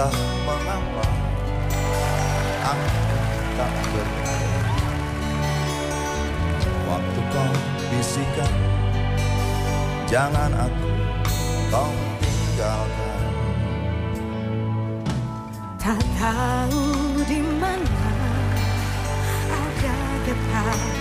entah mengapa aku tak berdaya Waktu kau bisikan Jangan aku kau tinggalkan. Tak tahu di mana ada getar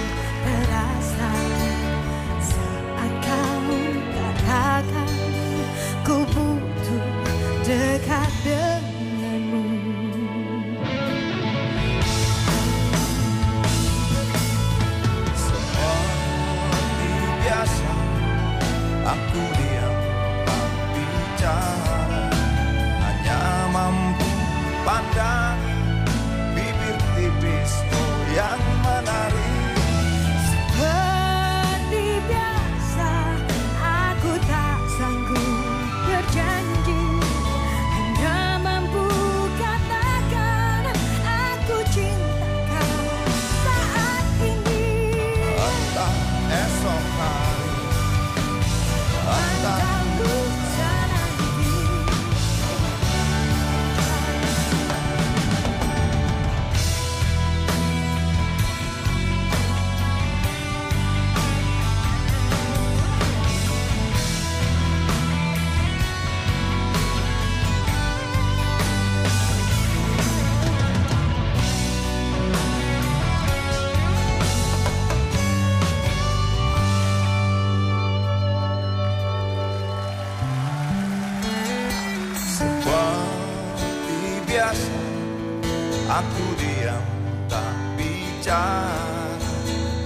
Aku diam tak bicara.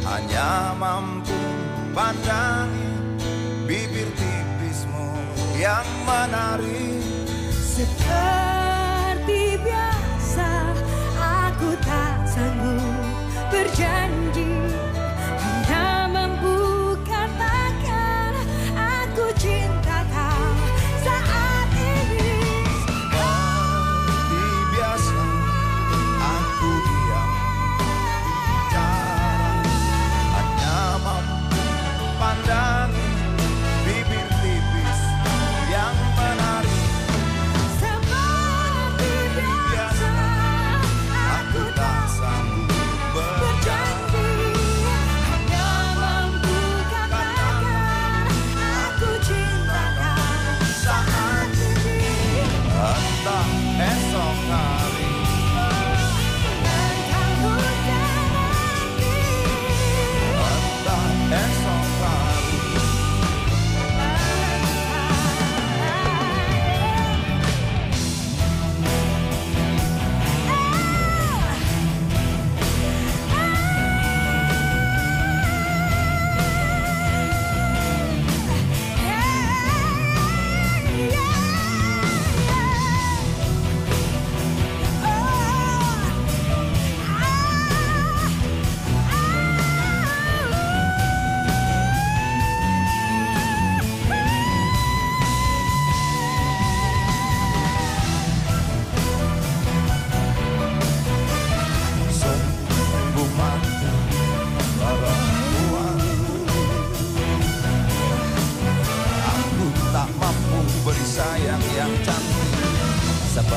Hanya mampu pandangi Bibir tipismu yang menarik Sekali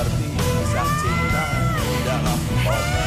arti kisah cinta dalam otak